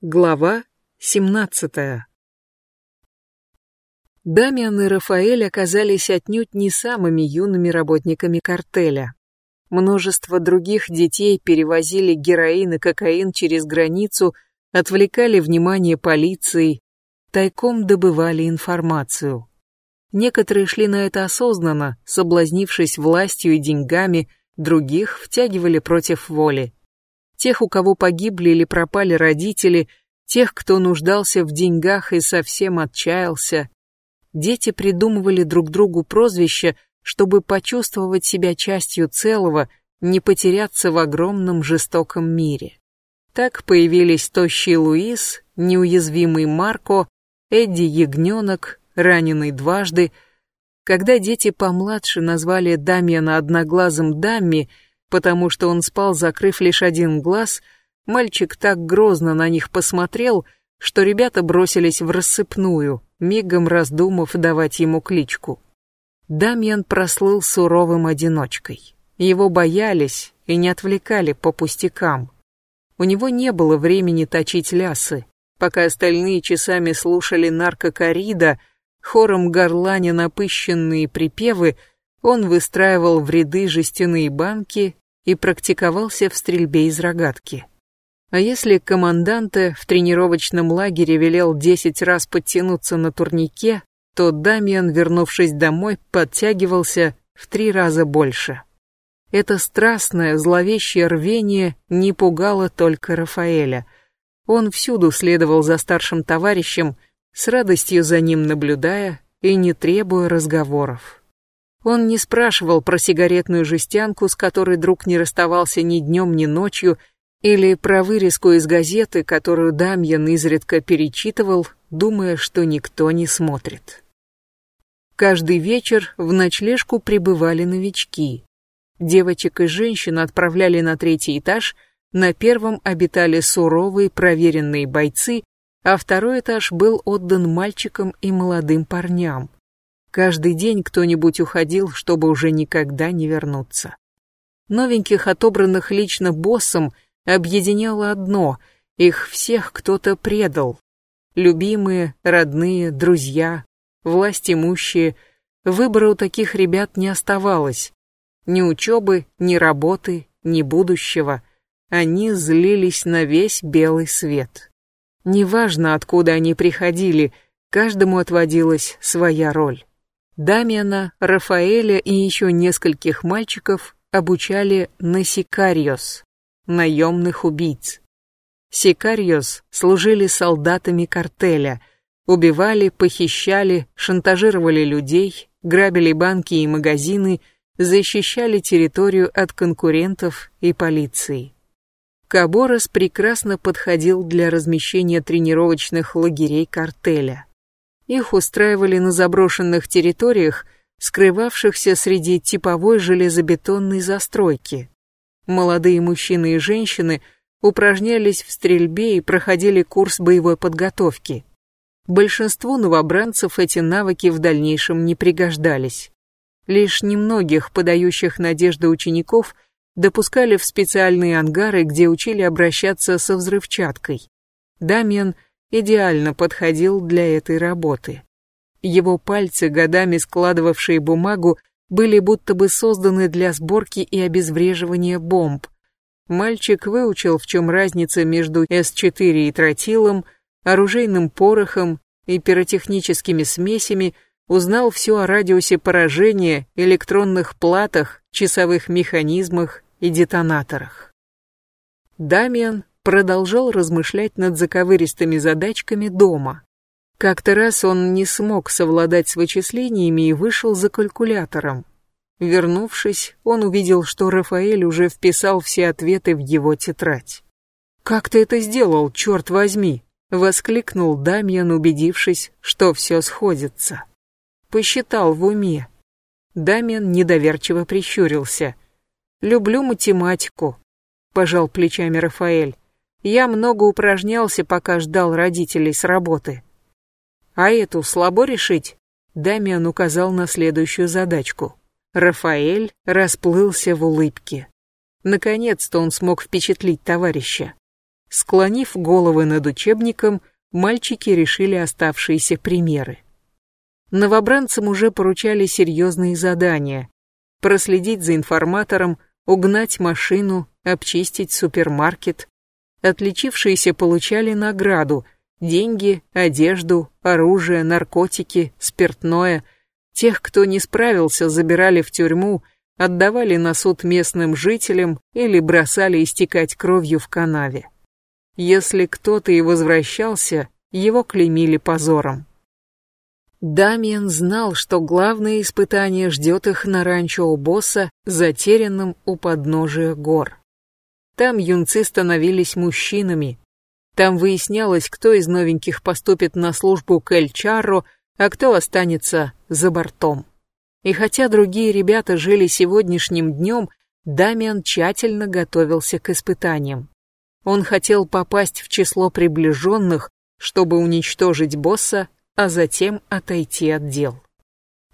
Глава 17 Дамиан и Рафаэль оказались отнюдь не самыми юными работниками картеля. Множество других детей перевозили героин и кокаин через границу, отвлекали внимание полиции, тайком добывали информацию. Некоторые шли на это осознанно, соблазнившись властью и деньгами, других втягивали против воли тех, у кого погибли или пропали родители, тех, кто нуждался в деньгах и совсем отчаялся. Дети придумывали друг другу прозвища, чтобы почувствовать себя частью целого, не потеряться в огромном жестоком мире. Так появились тощий Луис, неуязвимый Марко, Эдди Ягненок, раненый дважды. Когда дети помладше назвали Дамьяна одноглазым Дамми, потому что он спал, закрыв лишь один глаз, мальчик так грозно на них посмотрел, что ребята бросились в рассыпную, мигом раздумав давать ему кличку. Дамьян прослыл суровым одиночкой. Его боялись и не отвлекали по пустякам. У него не было времени точить лясы. Пока остальные часами слушали наркокорида, хором горланя напыщенные припевы, он выстраивал в ряды жестяные банки и практиковался в стрельбе из рогатки. А если команданте в тренировочном лагере велел десять раз подтянуться на турнике, то Дамиан, вернувшись домой, подтягивался в три раза больше. Это страстное, зловещее рвение не пугало только Рафаэля. Он всюду следовал за старшим товарищем, с радостью за ним наблюдая и не требуя разговоров. Он не спрашивал про сигаретную жестянку, с которой друг не расставался ни днем, ни ночью, или про вырезку из газеты, которую Дамьян изредка перечитывал, думая, что никто не смотрит. Каждый вечер в ночлежку прибывали новички. Девочек и женщин отправляли на третий этаж, на первом обитали суровые проверенные бойцы, а второй этаж был отдан мальчикам и молодым парням. Каждый день кто-нибудь уходил, чтобы уже никогда не вернуться. Новеньких, отобранных лично боссом, объединяло одно — их всех кто-то предал. Любимые, родные, друзья, власть имущие. Выбора у таких ребят не оставалось. Ни учебы, ни работы, ни будущего. Они злились на весь белый свет. Неважно, откуда они приходили, каждому отводилась своя роль. Дамиана, Рафаэля и еще нескольких мальчиков обучали на сикариос, наемных убийц. Сикариос служили солдатами картеля, убивали, похищали, шантажировали людей, грабили банки и магазины, защищали территорию от конкурентов и полиции. Каборос прекрасно подходил для размещения тренировочных лагерей картеля. Их устраивали на заброшенных территориях, скрывавшихся среди типовой железобетонной застройки. Молодые мужчины и женщины упражнялись в стрельбе и проходили курс боевой подготовки. Большинству новобранцев эти навыки в дальнейшем не пригождались. Лишь немногих подающих надежды учеников допускали в специальные ангары, где учили обращаться со взрывчаткой. Дамиан – идеально подходил для этой работы. Его пальцы, годами складывавшие бумагу, были будто бы созданы для сборки и обезвреживания бомб. Мальчик выучил, в чем разница между С-4 и тротилом, оружейным порохом и пиротехническими смесями, узнал все о радиусе поражения, электронных платах, часовых механизмах и детонаторах. Дамиан продолжал размышлять над заковыристыми задачками дома. Как-то раз он не смог совладать с вычислениями и вышел за калькулятором. Вернувшись, он увидел, что Рафаэль уже вписал все ответы в его тетрадь. «Как ты это сделал, черт возьми?» — воскликнул Дамьян, убедившись, что все сходится. Посчитал в уме. Дамьян недоверчиво прищурился. «Люблю математику», — пожал плечами Рафаэль. Я много упражнялся, пока ждал родителей с работы. А эту слабо решить? Дамиан указал на следующую задачку. Рафаэль расплылся в улыбке. Наконец-то он смог впечатлить товарища. Склонив головы над учебником, мальчики решили оставшиеся примеры. Новобранцам уже поручали серьезные задания. Проследить за информатором, угнать машину, обчистить супермаркет. Отличившиеся получали награду – деньги, одежду, оружие, наркотики, спиртное. Тех, кто не справился, забирали в тюрьму, отдавали на суд местным жителям или бросали истекать кровью в канаве. Если кто-то и возвращался, его клеймили позором. Дамиан знал, что главное испытание ждет их на ранчо у босса, затерянном у подножия гор. Там юнцы становились мужчинами. Там выяснялось, кто из новеньких поступит на службу к Эль Чарро, а кто останется за бортом. И хотя другие ребята жили сегодняшним днем, Дамиан тщательно готовился к испытаниям. Он хотел попасть в число приближенных, чтобы уничтожить босса а затем отойти от дел.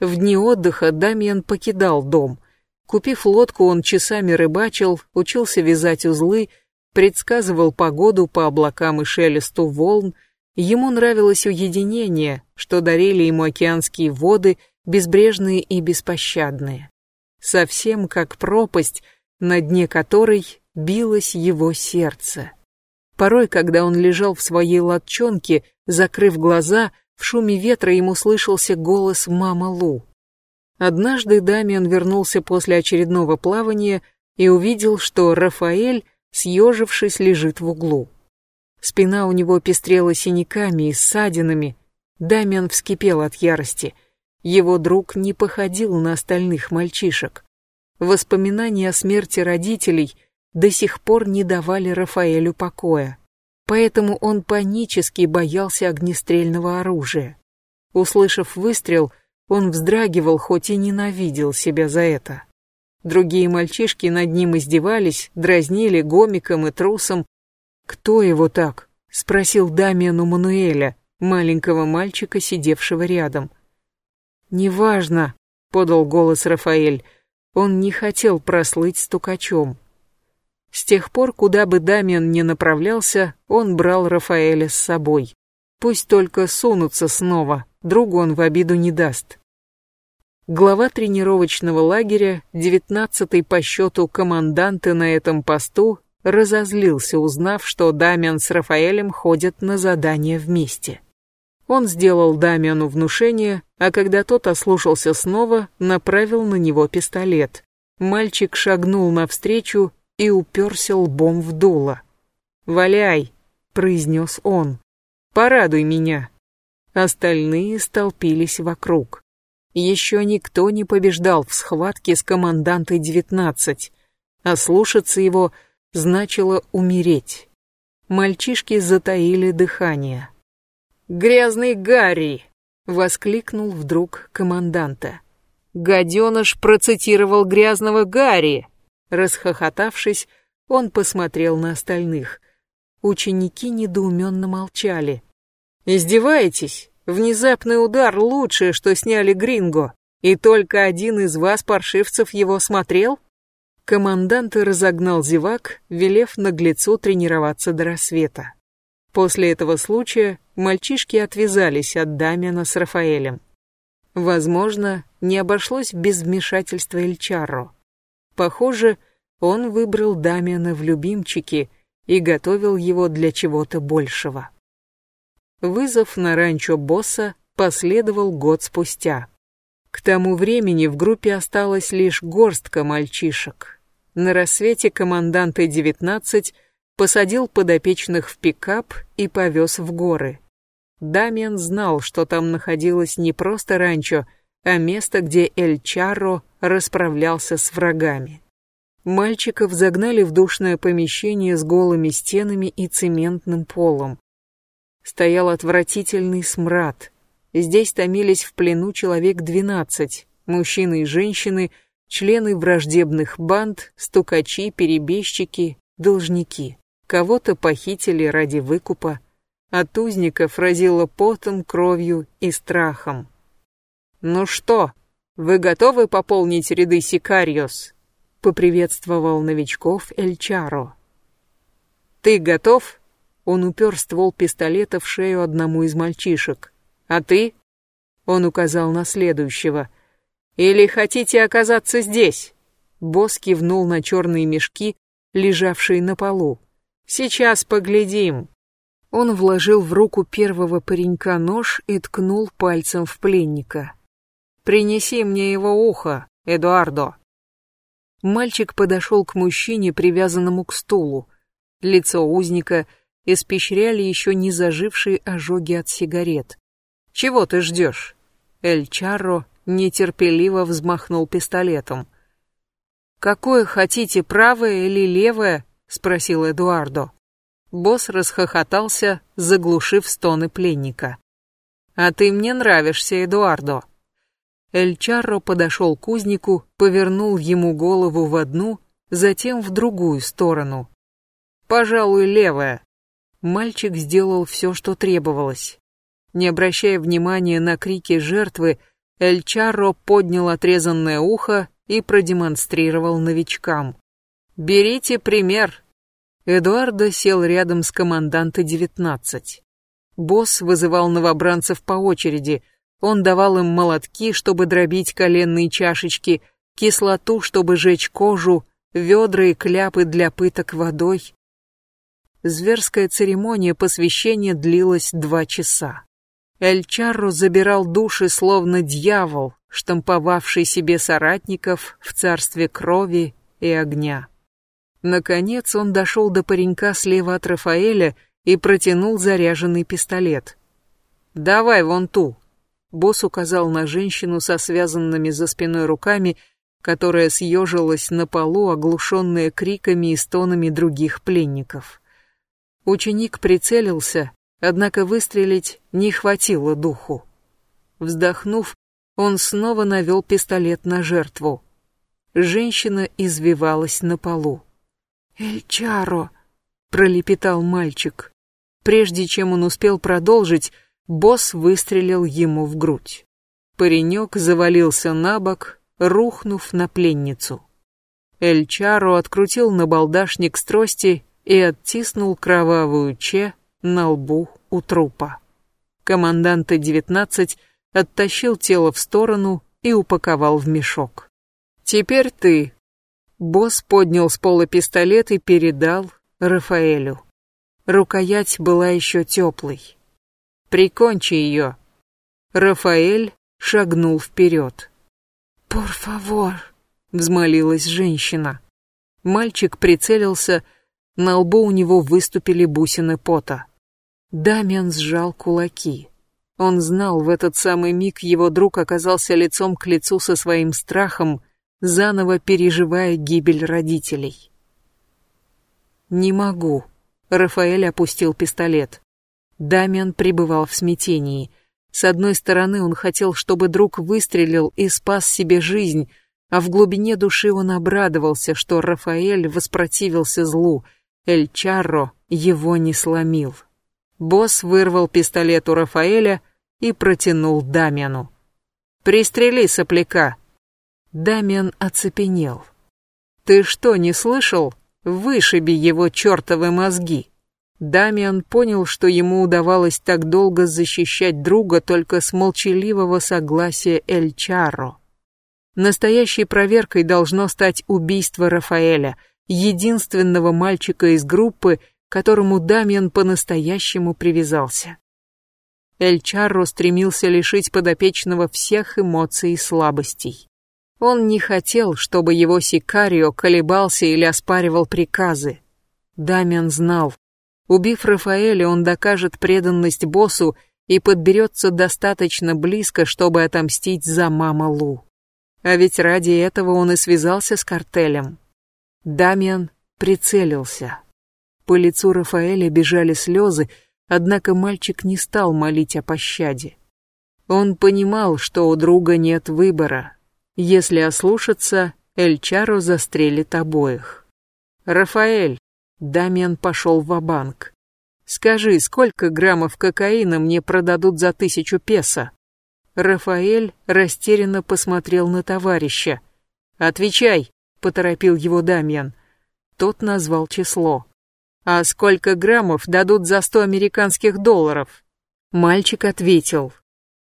В дни отдыха Дамиан покидал дом. Купив лодку, он часами рыбачил, учился вязать узлы, предсказывал погоду по облакам и шелесту волн. Ему нравилось уединение, что дарили ему океанские воды, безбрежные и беспощадные. Совсем как пропасть, на дне которой билось его сердце. Порой, когда он лежал в своей лодчонке, закрыв глаза, в шуме ветра ему слышался голос «Мама Лу». Однажды Дамиан вернулся после очередного плавания и увидел, что Рафаэль, съежившись, лежит в углу. Спина у него пестрела синяками и ссадинами. Дамиан вскипел от ярости. Его друг не походил на остальных мальчишек. Воспоминания о смерти родителей до сих пор не давали Рафаэлю покоя поэтому он панически боялся огнестрельного оружия. Услышав выстрел, он вздрагивал, хоть и ненавидел себя за это. Другие мальчишки над ним издевались, дразнили гомиком и трусом. «Кто его так?» — спросил Дамиан Мануэля, маленького мальчика, сидевшего рядом. «Неважно», — подал голос Рафаэль, — он не хотел прослыть стукачом. С тех пор, куда бы Дамиан ни направлялся, он брал Рафаэля с собой. Пусть только сунутся снова, другу он в обиду не даст. Глава тренировочного лагеря, девятнадцатый по счету команданты на этом посту, разозлился, узнав, что Дамиан с Рафаэлем ходят на задание вместе. Он сделал Дамиану внушение, а когда тот ослушался снова, направил на него пистолет. Мальчик шагнул навстречу и уперся лбом в дуло. «Валяй!» — произнес он. «Порадуй меня!» Остальные столпились вокруг. Еще никто не побеждал в схватке с командантой 19, а слушаться его значило умереть. Мальчишки затаили дыхание. «Грязный Гарри!» — воскликнул вдруг команданта. «Гаденыш процитировал грязного Гарри!» Расхохотавшись, он посмотрел на остальных. Ученики недоуменно молчали. «Издеваетесь? Внезапный удар — лучшее, что сняли Гринго, и только один из вас, паршивцев, его смотрел?» Командант разогнал зевак, велев наглецу тренироваться до рассвета. После этого случая мальчишки отвязались от Дамиана с Рафаэлем. Возможно, не обошлось без вмешательства Эльчарро. Похоже, он выбрал Дамиана в любимчики и готовил его для чего-то большего. Вызов на ранчо босса последовал год спустя. К тому времени в группе осталась лишь горстка мальчишек. На рассвете командант И-19 посадил подопечных в пикап и повез в горы. Дамиан знал, что там находилось не просто ранчо, а место, где Эль Чарро расправлялся с врагами. Мальчиков загнали в душное помещение с голыми стенами и цементным полом. Стоял отвратительный смрад. Здесь томились в плену человек двенадцать, мужчины и женщины, члены враждебных банд, стукачи, перебежчики, должники. Кого-то похитили ради выкупа. От узников разило потом, кровью и страхом. «Ну что, вы готовы пополнить ряды Сикариос?» — поприветствовал новичков Эльчаро. «Ты готов?» Он упер ствол пистолета в шею одному из мальчишек. «А ты?» Он указал на следующего. «Или хотите оказаться здесь?» Босс кивнул на черные мешки, лежавшие на полу. «Сейчас поглядим». Он вложил в руку первого паренька нож и ткнул пальцем в пленника. «Принеси мне его ухо, Эдуардо». Мальчик подошел к мужчине, привязанному к стулу. Лицо узника испещряли еще не зажившие ожоги от сигарет. «Чего ты ждешь?» Эль Чарро нетерпеливо взмахнул пистолетом. «Какое хотите, правое или левое?» — спросил Эдуардо. Босс расхохотался, заглушив стоны пленника. «А ты мне нравишься, Эдуардо». Эль Чарро подошел к узнику, повернул ему голову в одну, затем в другую сторону. «Пожалуй, левая». Мальчик сделал все, что требовалось. Не обращая внимания на крики жертвы, Эль Чарро поднял отрезанное ухо и продемонстрировал новичкам. «Берите пример, Эдуардо сел рядом с команданта-19. Босс вызывал новобранцев по очереди. Он давал им молотки, чтобы дробить коленные чашечки, кислоту, чтобы жечь кожу, ведра и кляпы для пыток водой. Зверская церемония посвящения длилась два часа. Эль Чарро забирал души, словно дьявол, штамповавший себе соратников в царстве крови и огня. Наконец он дошел до паренька слева от Рафаэля и протянул заряженный пистолет. «Давай вон ту!» Босс указал на женщину со связанными за спиной руками, которая съежилась на полу, оглушенная криками и стонами других пленников. Ученик прицелился, однако выстрелить не хватило духу. Вздохнув, он снова навел пистолет на жертву. Женщина извивалась на полу. «Эль Чаро!» — пролепетал мальчик. Прежде чем он успел продолжить, босс выстрелил ему в грудь. Паренек завалился на бок, рухнув на пленницу. Эль Чаро открутил набалдашник с трости и оттиснул кровавую че на лбу у трупа. Команданта 19 оттащил тело в сторону и упаковал в мешок. «Теперь ты, Босс поднял с пола пистолет и передал Рафаэлю. Рукоять была еще теплой. «Прикончи ее!» Рафаэль шагнул вперед. «Пор фавор!» — взмолилась женщина. Мальчик прицелился, на лбу у него выступили бусины пота. Дамиан сжал кулаки. Он знал, в этот самый миг его друг оказался лицом к лицу со своим страхом — заново переживая гибель родителей. «Не могу», — Рафаэль опустил пистолет. Дамиан пребывал в смятении. С одной стороны, он хотел, чтобы друг выстрелил и спас себе жизнь, а в глубине души он обрадовался, что Рафаэль воспротивился злу, Эль Чарро его не сломил. Босс вырвал пистолет у Рафаэля и протянул Дамиану. «Пристрели сопляка», Дамиан оцепенел. «Ты что, не слышал? Вышиби его чертовы мозги!» Дамиан понял, что ему удавалось так долго защищать друга только с молчаливого согласия Эль Чарро. Настоящей проверкой должно стать убийство Рафаэля, единственного мальчика из группы, которому Дамиан по-настоящему привязался. Эль Чарро стремился лишить подопечного всех эмоций и слабостей. Он не хотел, чтобы его сикарио колебался или оспаривал приказы. Дамиан знал, убив Рафаэля, он докажет преданность боссу и подберется достаточно близко, чтобы отомстить за мама Лу. А ведь ради этого он и связался с картелем. Дамиан прицелился. По лицу Рафаэля бежали слезы, однако мальчик не стал молить о пощаде. Он понимал, что у друга нет выбора, если ослушаться, Эльчаро застрелит обоих. Рафаэль, Дамиан пошел в банк Скажи, сколько граммов кокаина мне продадут за тысячу песо? Рафаэль растерянно посмотрел на товарища. «Отвечай», — поторопил его Дамиан. Тот назвал число. А сколько граммов дадут за сто американских долларов? Мальчик ответил.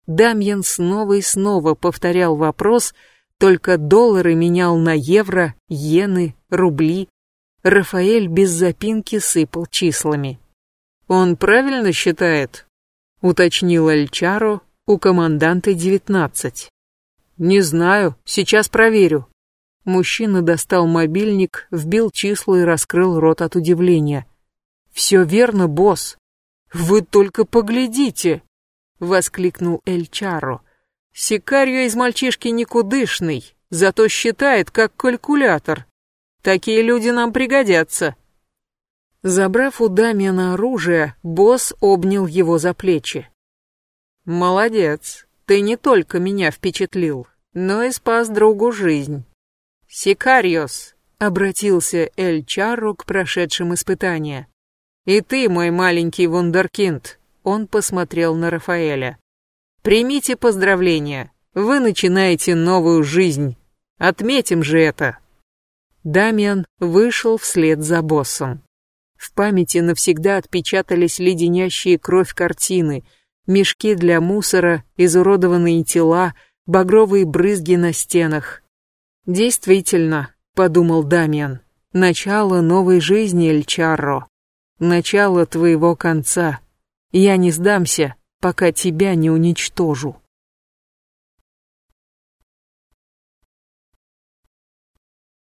Дамьен снова и снова повторял вопрос, только доллары менял на евро, иены, рубли. Рафаэль без запинки сыпал числами. «Он правильно считает?» — уточнил Эльчаро у команданта девятнадцать. «Не знаю, сейчас проверю». Мужчина достал мобильник, вбил числа и раскрыл рот от удивления. «Все верно, босс. Вы только поглядите!» — воскликнул Эль Чаро. «Сикарио из мальчишки никудышный, зато считает как калькулятор. Такие люди нам пригодятся». Забрав у Дамиана оружие, босс обнял его за плечи. «Молодец, ты не только меня впечатлил, но и спас другу жизнь. Сикариос!» — обратился Эль Чарро к прошедшим испытания. «И ты, мой маленький вундеркинд!» — он посмотрел на Рафаэля. «Примите поздравления, вы начинаете новую жизнь. Отметим же это!» Дамиан вышел вслед за боссом. В памяти навсегда отпечатались леденящие кровь картины, мешки для мусора, изуродованные тела, багровые брызги на стенах. Действительно, подумал Дамиан, начало новой жизни, Эльчарро. Начало твоего конца. Я не сдамся, пока тебя не уничтожу.